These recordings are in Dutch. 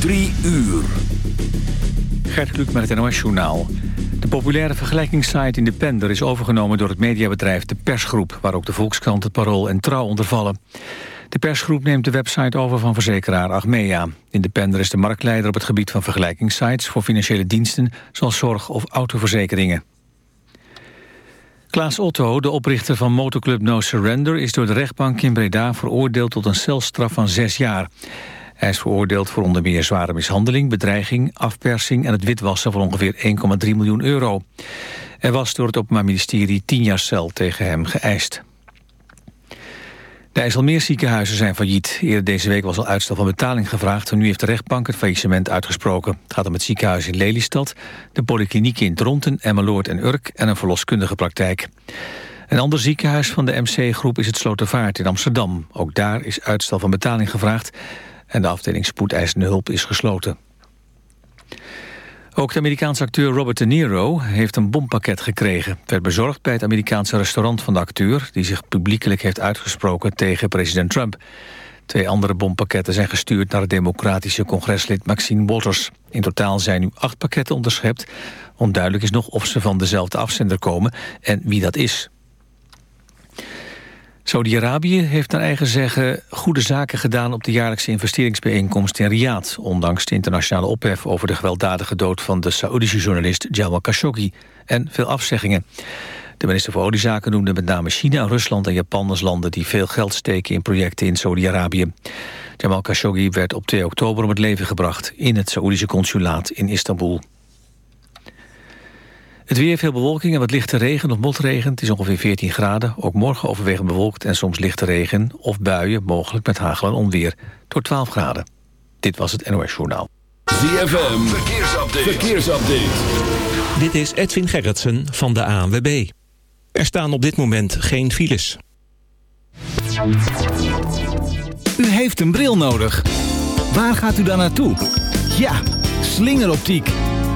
Drie uur. Gert Kluk met het NOS-journaal. De populaire vergelijkingssite Independer is overgenomen door het mediabedrijf De Persgroep... waar ook de Volkskrant, het Parool en Trouw onder vallen. De persgroep neemt de website over van verzekeraar Achmea. Independer is de marktleider op het gebied van vergelijkingssites... voor financiële diensten zoals zorg- of autoverzekeringen. Klaas Otto, de oprichter van motoclub No Surrender... is door de rechtbank in Breda veroordeeld tot een celstraf van zes jaar. Hij is veroordeeld voor onder meer zware mishandeling, bedreiging, afpersing... en het witwassen van ongeveer 1,3 miljoen euro. Er was door het Openbaar Ministerie tien jaar cel tegen hem geëist. De IJsselmeerziekenhuizen zijn failliet. Eerder deze week was al uitstel van betaling gevraagd... nu heeft de rechtbank het faillissement uitgesproken. Het gaat om het ziekenhuis in Lelystad, de polykliniek in Dronten, Emmeloord en Urk... en een verloskundige praktijk. Een ander ziekenhuis van de MC-groep is het Slotervaart in Amsterdam. Ook daar is uitstel van betaling gevraagd... en de afdeling spoedeisende hulp is gesloten. Ook de Amerikaanse acteur Robert De Niro heeft een bompakket gekregen. Het werd bezorgd bij het Amerikaanse restaurant van de acteur... die zich publiekelijk heeft uitgesproken tegen president Trump. Twee andere bompakketten zijn gestuurd naar het democratische congreslid Maxine Waters. In totaal zijn nu acht pakketten onderschept. Onduidelijk is nog of ze van dezelfde afzender komen en wie dat is. Saudi-Arabië heeft naar eigen zeggen goede zaken gedaan op de jaarlijkse investeringsbijeenkomst in Riyadh, ondanks de internationale ophef over de gewelddadige dood van de Saoedische journalist Jamal Khashoggi en veel afzeggingen. De minister voor Oliezaken noemde met name China, Rusland en Japan als landen die veel geld steken in projecten in Saudi-Arabië. Jamal Khashoggi werd op 2 oktober om het leven gebracht in het Saoedische consulaat in Istanbul. Het weer, veel bewolking en wat lichte regen of motregen. Het is ongeveer 14 graden. Ook morgen overwegend bewolkt en soms lichte regen of buien, mogelijk met hagel en onweer. Tot 12 graden. Dit was het NOS Journaal. ZFM, verkeersupdate. verkeersupdate. Dit is Edwin Gerritsen van de ANWB. Er staan op dit moment geen files. U heeft een bril nodig. Waar gaat u dan naartoe? Ja, slingeroptiek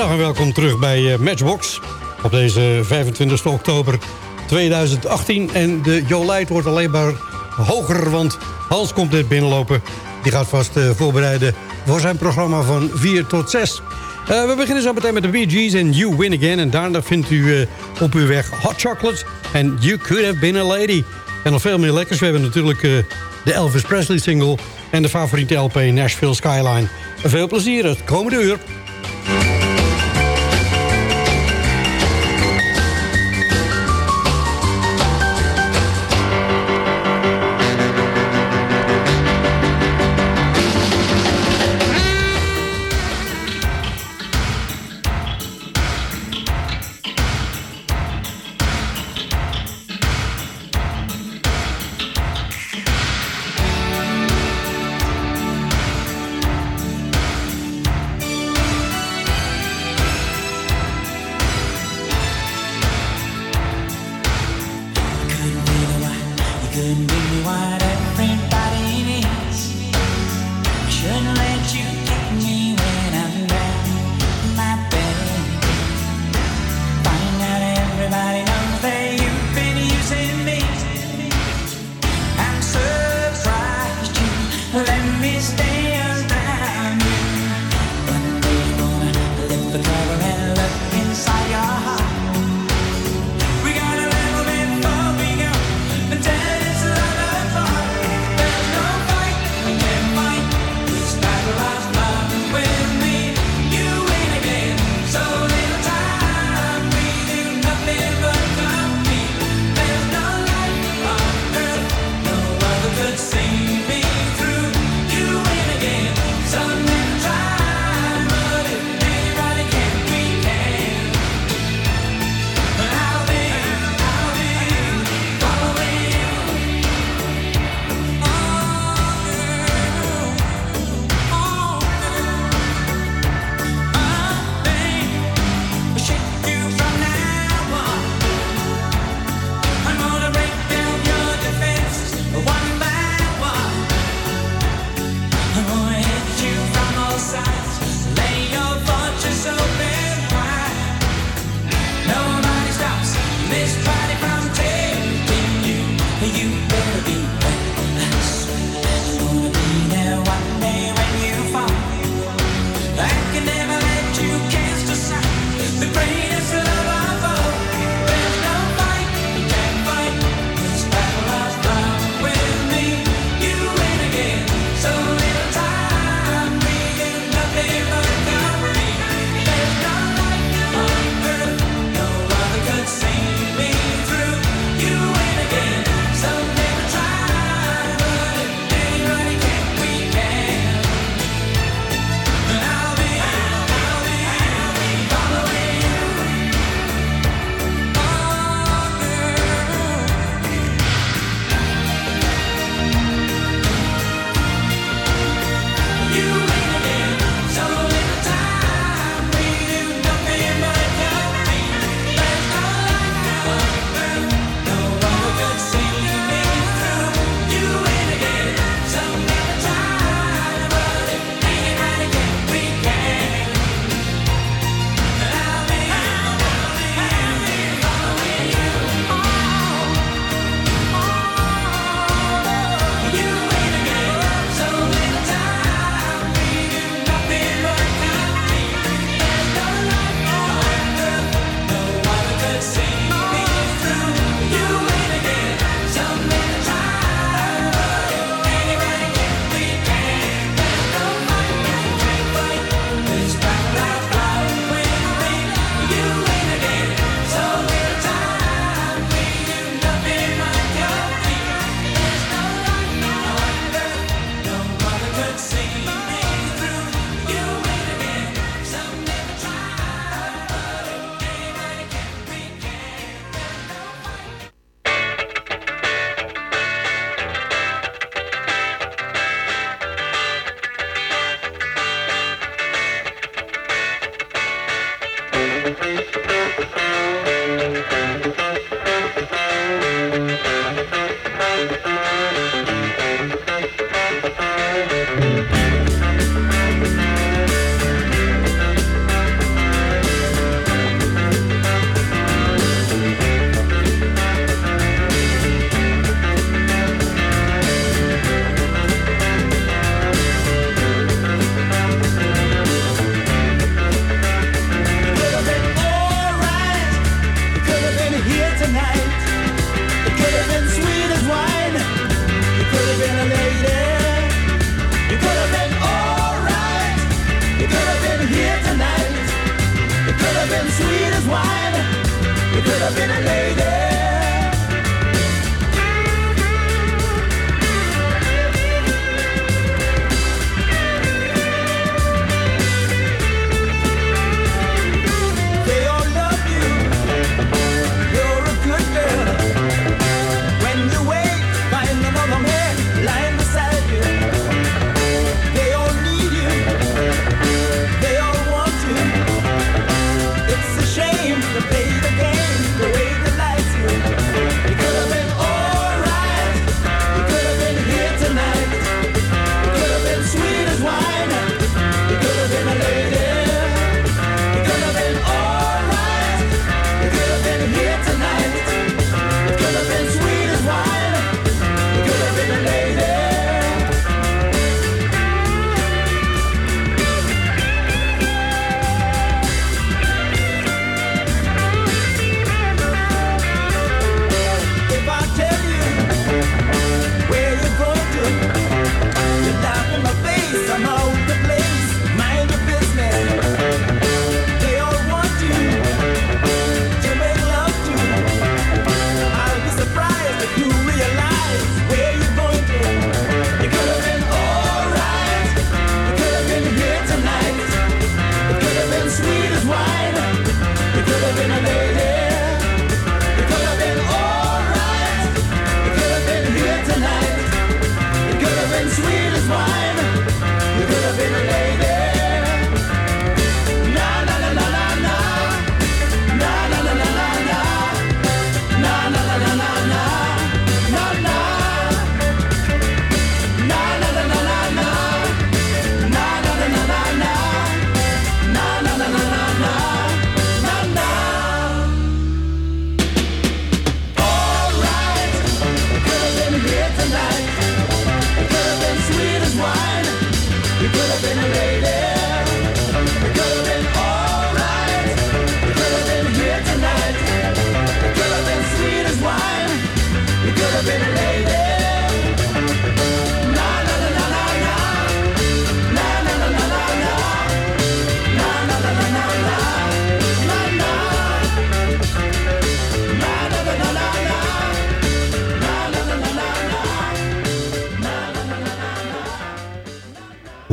Goedemiddag en welkom terug bij eh, Matchbox. Op deze 25 oktober 2018. En de jolijt wordt alleen maar hoger, want Hans komt net binnenlopen. Die gaat vast eh, voorbereiden voor zijn programma van 4 tot 6. Eh, we beginnen zo meteen met de Bee Gees en You Win Again. En daarna vindt u op uw weg Hot Chocolate en You Could Have Been a Lady. En nog veel meer lekkers. We hebben natuurlijk de Elvis Presley single en de favoriete LP Nashville Skyline. Veel plezier het komende uur. stand.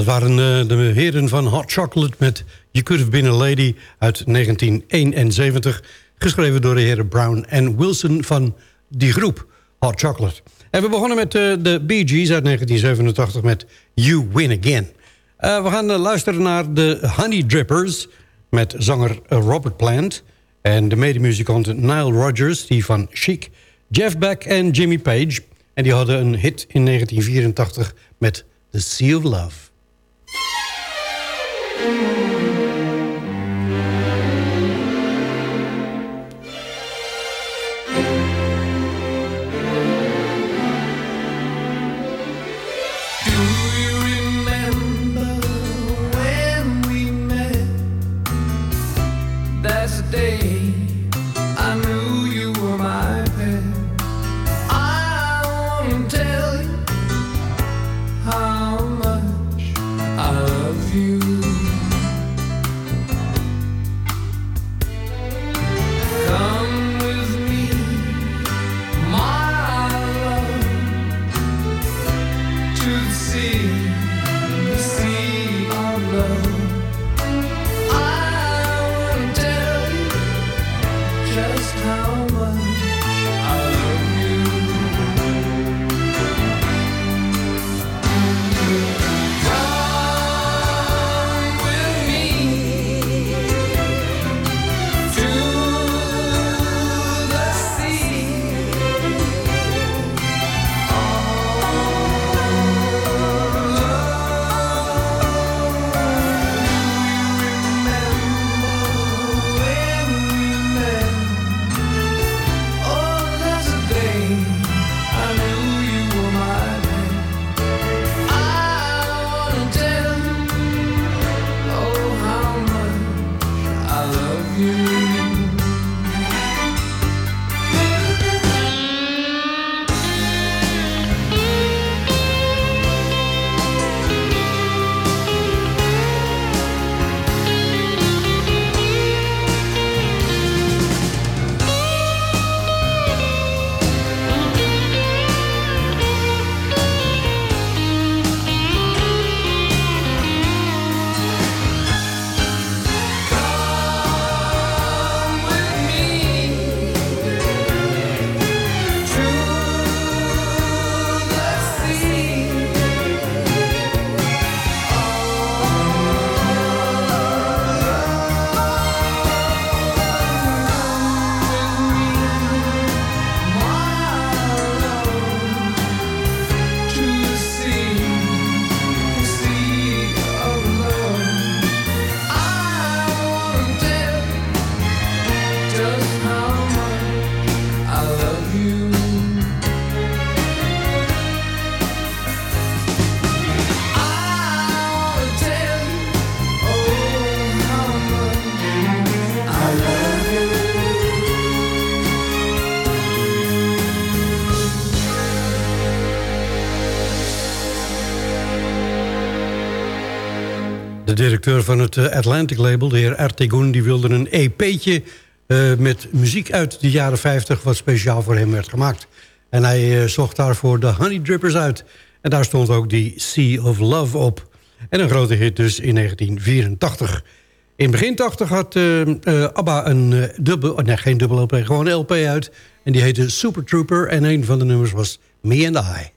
Waren uh, de heren van Hot Chocolate met You Could Have Been a Lady uit 1971. Geschreven door de heren Brown en Wilson van die groep Hot Chocolate. En we begonnen met uh, de Bee Gees uit 1987 met You Win Again. Uh, we gaan luisteren naar de Honey Drippers met zanger Robert Plant... en de medemuzikant Nile Rodgers, die van Chic... Jeff Beck en Jimmy Page. En die hadden een hit in 1984 met The Sea of Love. Van het eh, Atlantic label, de heer Ertegun... die wilde een EP'tje uh, met muziek uit de jaren 50... wat speciaal voor hem werd gemaakt. En hij uh, zocht daarvoor de Honey Drippers uit. En daar stond ook die Sea of Love op. En een grote hit dus in 1984. In begin 80 had ABBA een dubbel... nee, geen dubbel LP, gewoon een LP uit. En die heette Super Trooper. En een van de nummers was Me and I.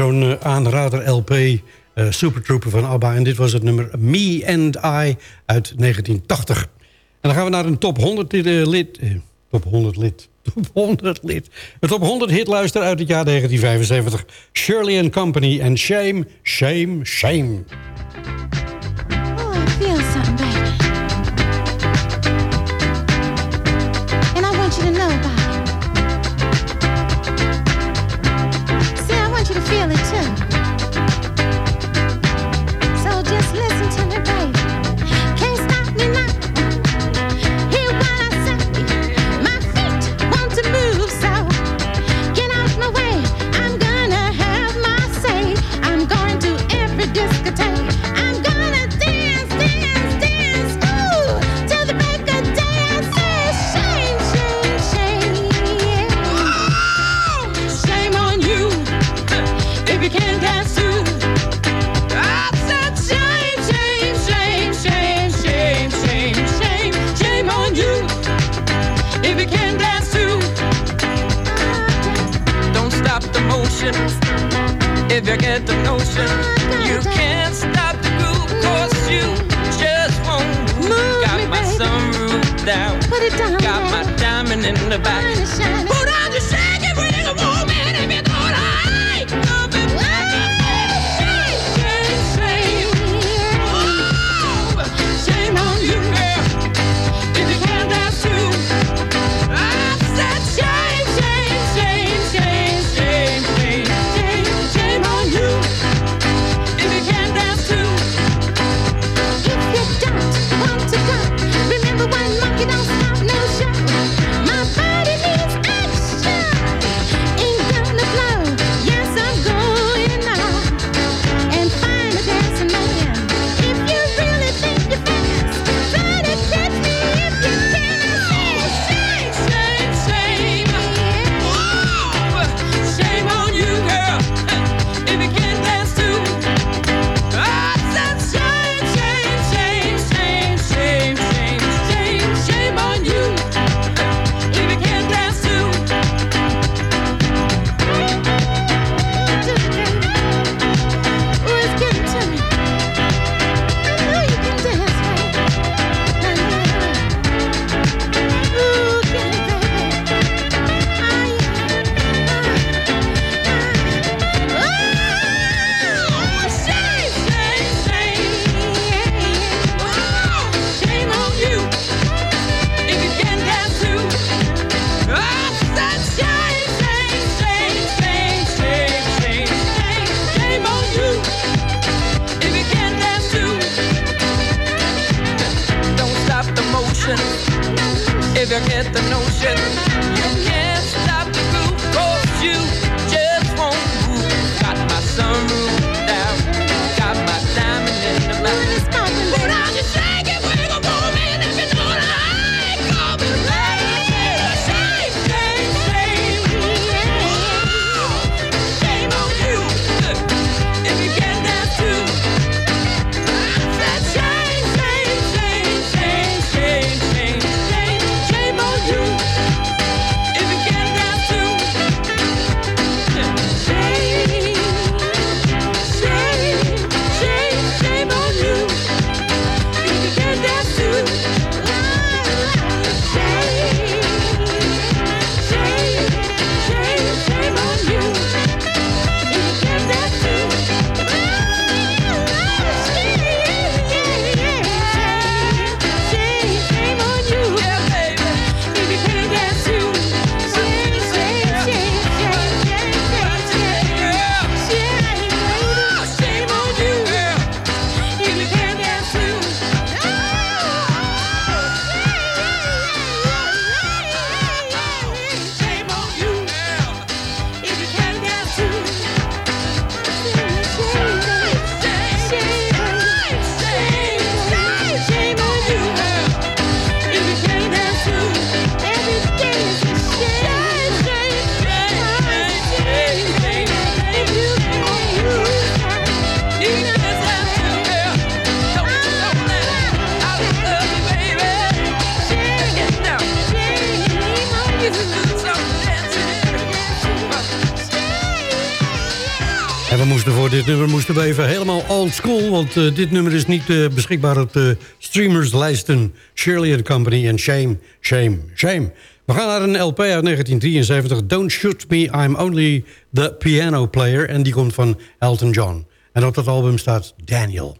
zo'n eh, aanrader LP... Uh, eh, van ABBA. En dit was het nummer Me and I uit 1980. En dan gaan we naar een top 100 eh, lid... Top 100 lid. Top 100 lid. Een top 100 hitluister uit het jaar 1975. Shirley and Company en Shame, Shame, Shame. Oh, feel it too. motion. If you get the notion, you can't stop the groove, cause you just won't move. move got me, my baby. sunroof down, Put it down got my diamond in the back. Put on your shaggy even Helemaal old school, want eh, dit nummer is niet eh, beschikbaar op de streamerslijsten. Shirley and Company en Shame, Shame, Shame. We gaan naar een LP uit 1973. Don't Shoot Me, I'm Only the Piano Player. En die komt van Elton John. En op dat album staat Daniel.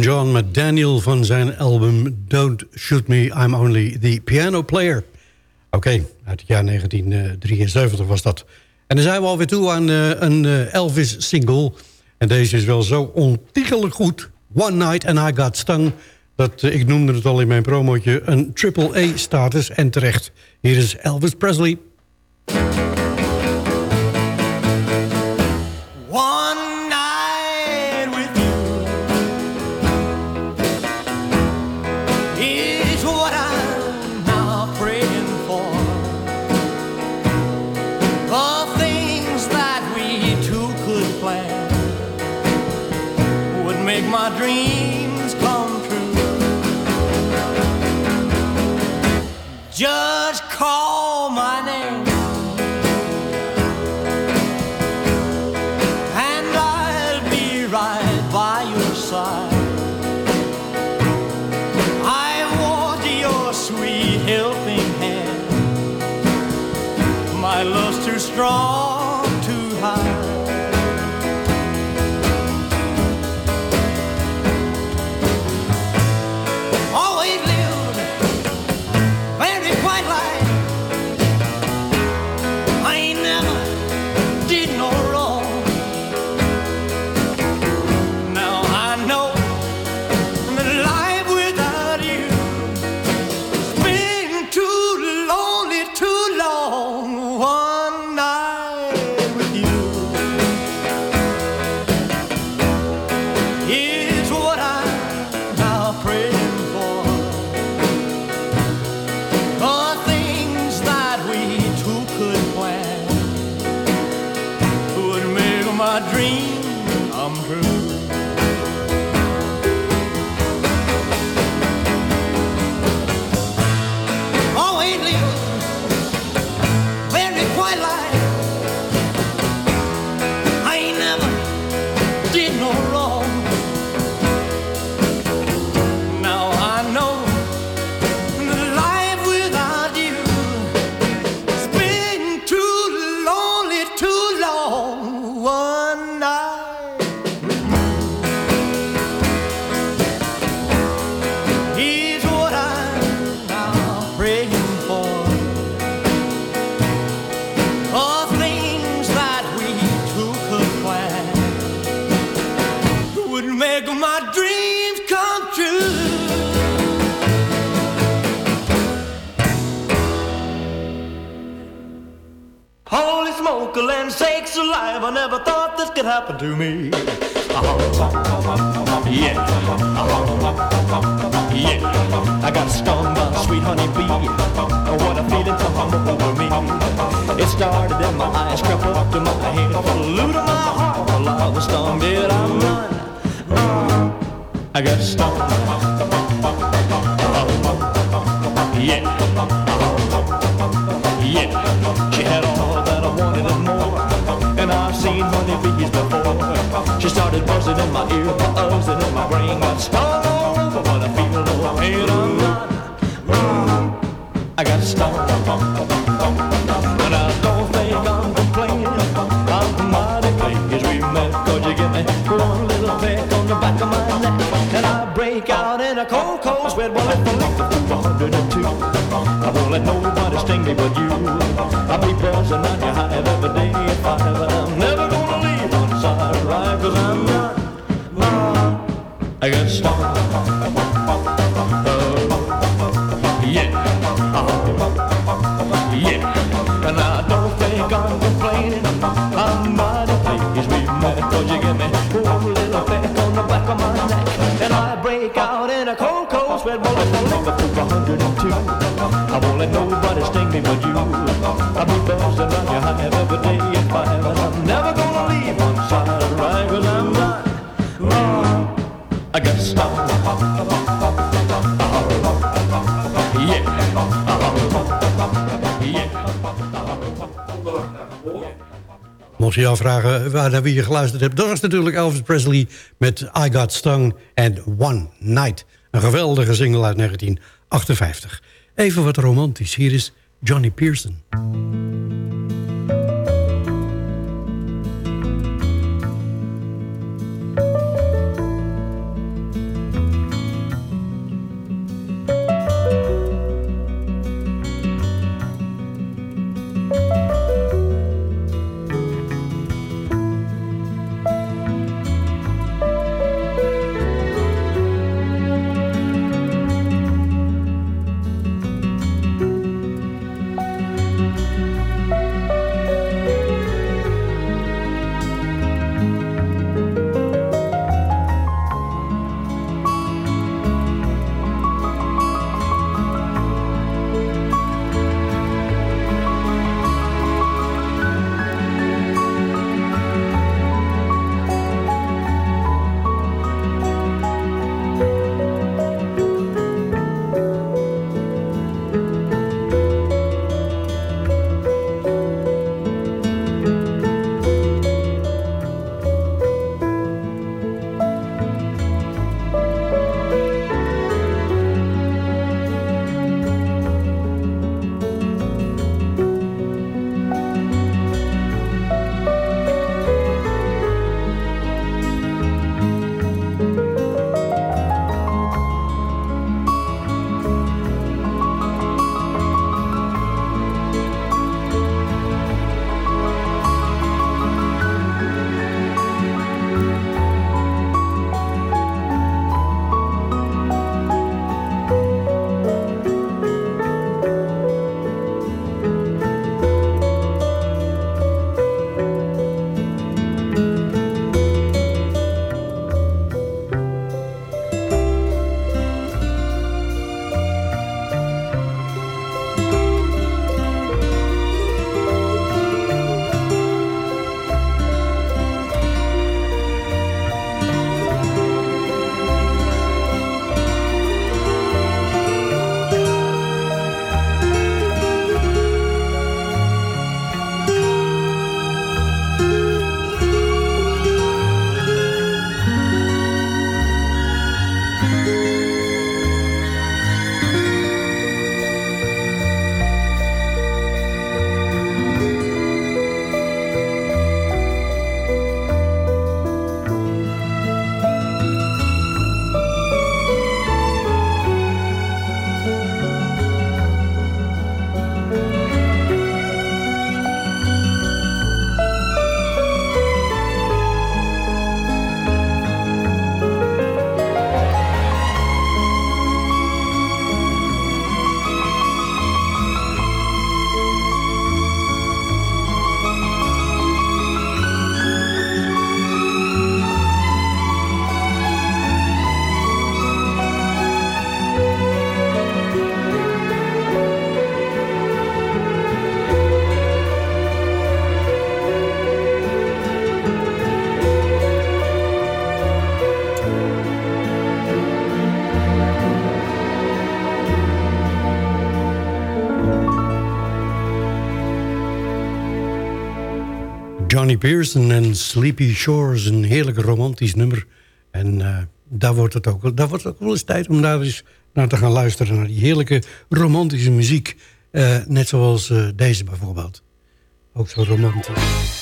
John met Daniel van zijn album Don't Shoot Me, I'm Only the Piano Player. Oké, uit het jaar 1973 was dat. En dan zijn we alweer toe aan eh, een eh, Elvis-single. En deze is wel zo ontiegelijk goed. One Night and I Got Stung. Dat, eh, ik noemde het al in mijn promotje een triple-A-status. En terecht, hier is Elvis Presley. Smoke, land sakes alive, I never thought this could happen to me. Yeah. Yeah. I got stung by a sweet honey bee. What a feeling come over me. It started in my eyes, crept up to my head, flew to my heart. Well, I was stung, did I run? Uh, I got stung. Yeah, before. She started buzzing in my ear, buzzing in my brain. Got all over, but I feel no pain. I'm not. I got. And I don't think I'm complaining. I'm mighty pleased we you give me one little peck on the back of my neck. And I break out in a cold, cold sweat. Well, if I lick the 102. I won't let nobody sting me but you. I'll be buzzing on your hive every day nobody sting me but you. I'll be buzzing on your hive every day if I it. I'm never gonna leave side right, cause I'm not. Oh, I got stung. Yeah. Mocht je je afvragen waar naar wie je geluisterd hebt... dat was natuurlijk Elvis Presley met I Got Stung and One Night. Een geweldige single uit 1958. Even wat romantisch. Hier is Johnny Pearson. Pearson en Sleepy Shores, een heerlijk romantisch nummer. En eh, daar, wordt het ook, daar wordt het ook wel eens tijd om daar eens naar te gaan luisteren... naar die heerlijke romantische muziek. Eh, net zoals eh, deze bijvoorbeeld. Ook zo romantisch.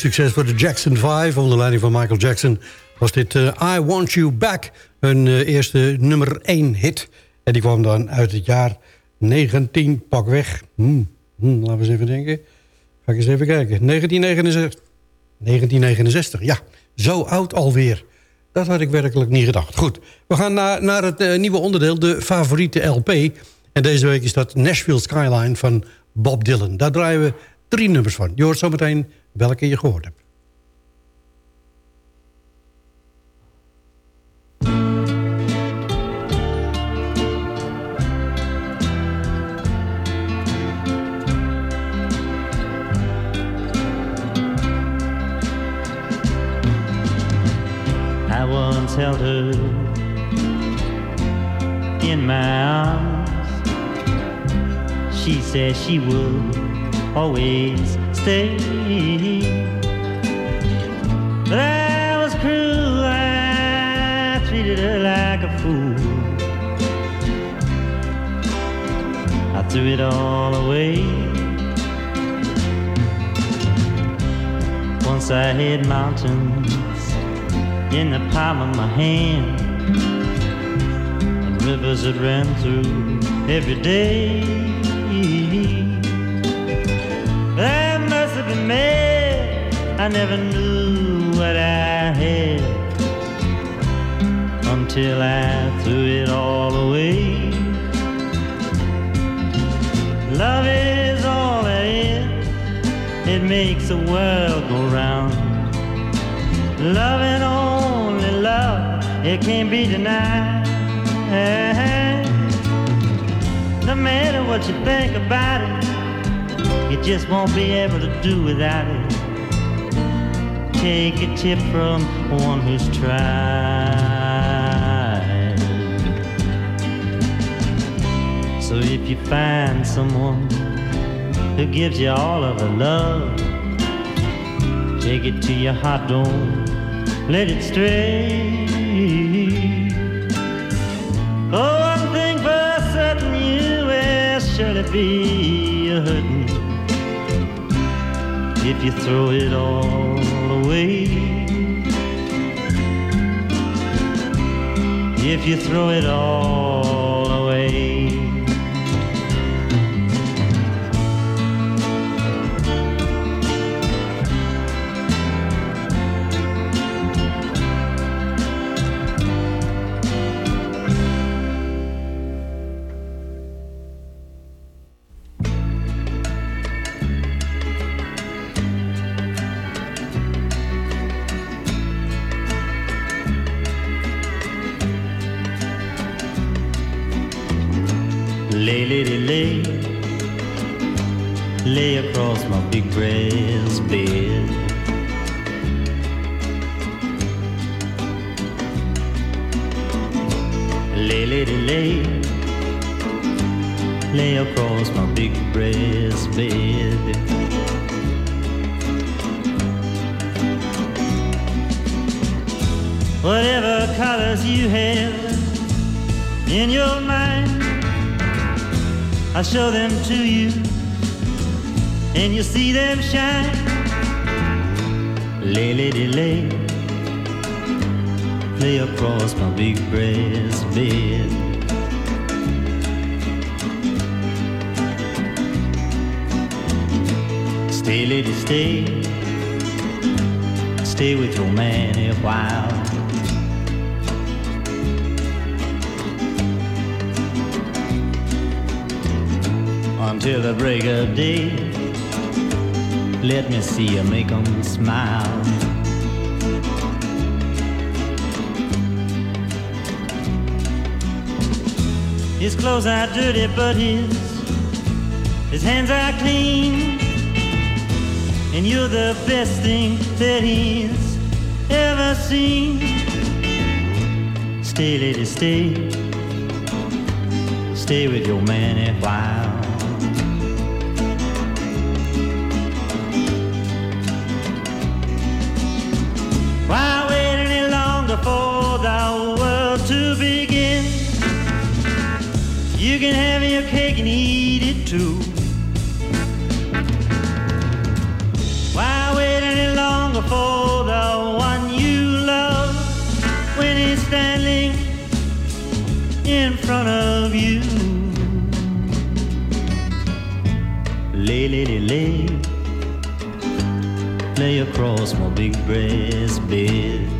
Succes voor de Jackson 5. Onder leiding van Michael Jackson was dit eh, I Want You Back. Hun eh, eerste nummer 1 hit. En die kwam dan uit het jaar 19 pak weg. Hmm, hmm, laten we eens even denken. Ga ik eens even kijken. 1969. 1969, ja. Zo oud alweer. Dat had ik werkelijk niet gedacht. Goed, we gaan naar, naar het eh, nieuwe onderdeel, de favoriete LP. En deze week is dat Nashville Skyline van Bob Dylan. Daar draaien we drie nummers van. Je hoort zometeen welke je gehoord hebt. I once held her in my arms. She said she would always stay. But I was cruel, I treated her like a fool. I threw it all away. Once I hit mountains in the palm of my hand and rivers that ran through every day. I never knew what I had until I threw it all away. Love is all there is. It makes the world go round. Love and only love, it can't be denied. No matter what you think about it, you just won't be able to do without it. Take a tip from one who's tried. So if you find someone who gives you all of her love, take it to your heart, don't let it stray. Oh, one thing for certain, you will surely be a if you throw it all away. If you throw it all Lay, lady, lay, lay across my big breast bed. Whatever colors you have in your mind. I'll show them to you, and you'll see them shine. Lay, lady, lay, lay across my big breast bed. Stay, lady, stay, stay with your man a while. until the break of day. Let me see you make 'em smile. His clothes are dirty, but his his hands are clean. And you're the best thing that he's ever seen. Stay, lady, stay. Stay with your man a while. You can have your cake and eat it too. Why wait any longer for the one you love when he's standing in front of you? Lay, lady, lay lay across my big breast bed.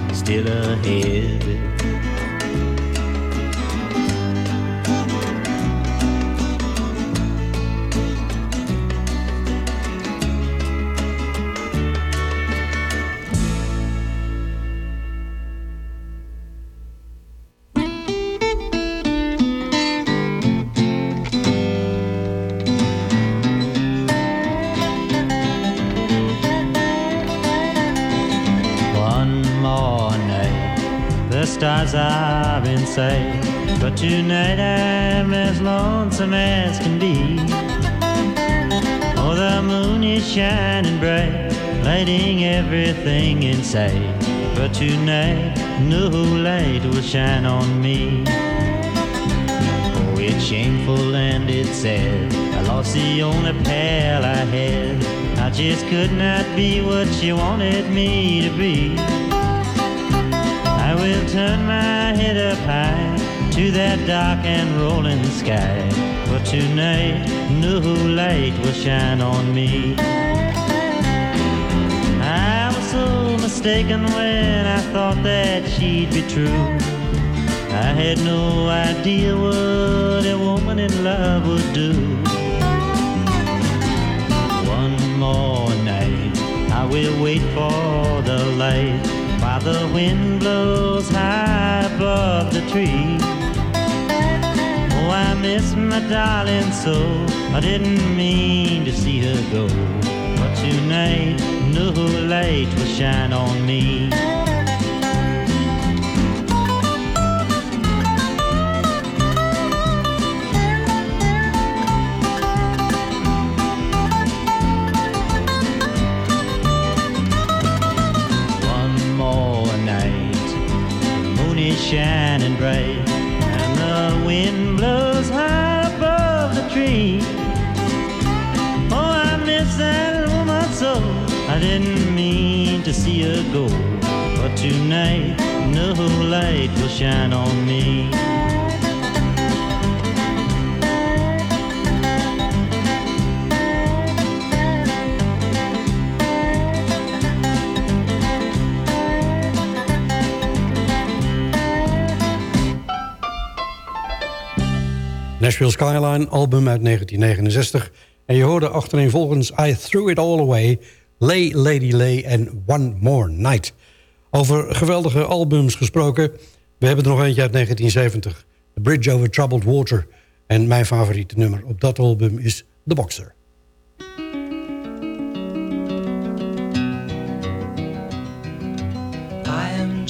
still ahead. Sight. But tonight, no light will shine on me. Oh, it's shameful and it's sad. I lost the only pal I had. I just could not be what she wanted me to be. I will turn my head up high to that dark and rolling sky. But tonight, no light will shine on me. Mistaken when I thought that she'd be true. I had no idea what a woman in love would do. One more night, I will wait for the light while the wind blows high above the tree. Oh, I miss my darling so. I didn't mean to see her go. But tonight, no light will shine on me. One more night, the moon is shining bright, to see her go, tonight no light will shine on me. Nashville Skyline, album uit 1969. En je hoorde achtereenvolgens I Threw It All Away, Lay Lady Lay en One More Night. Over geweldige albums gesproken, we hebben er nog eentje uit 1970. The Bridge Over Troubled Water. En mijn favoriete nummer op dat album is The Boxer.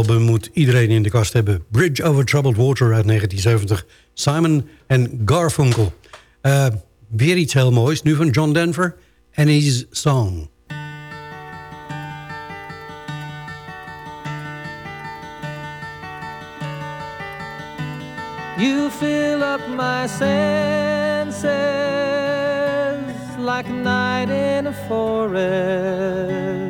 Album moet iedereen in de kast hebben. Bridge over Troubled Water uit 1970. Simon en Garfunkel. Eh, weer iets heel moois. Nu van John Denver. En his song. You fill up my senses like night in a forest,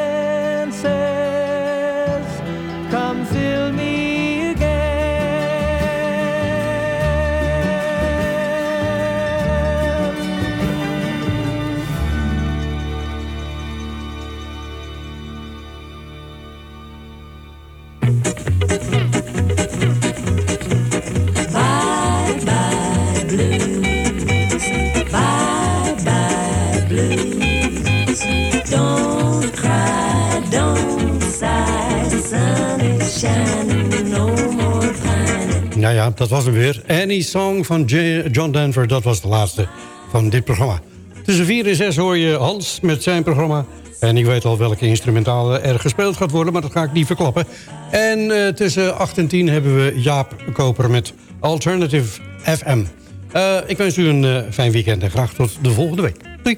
Song van John Denver, dat was de laatste van dit programma. Tussen 4 en 6 hoor je Hans met zijn programma. En ik weet al welke instrumentale er gespeeld gaat worden, maar dat ga ik niet verklappen. En eh, tussen 8 en 10 hebben we Jaap Koper met Alternative FM. Eh, ik wens u een eh, fijn weekend en graag tot de volgende week. Doei.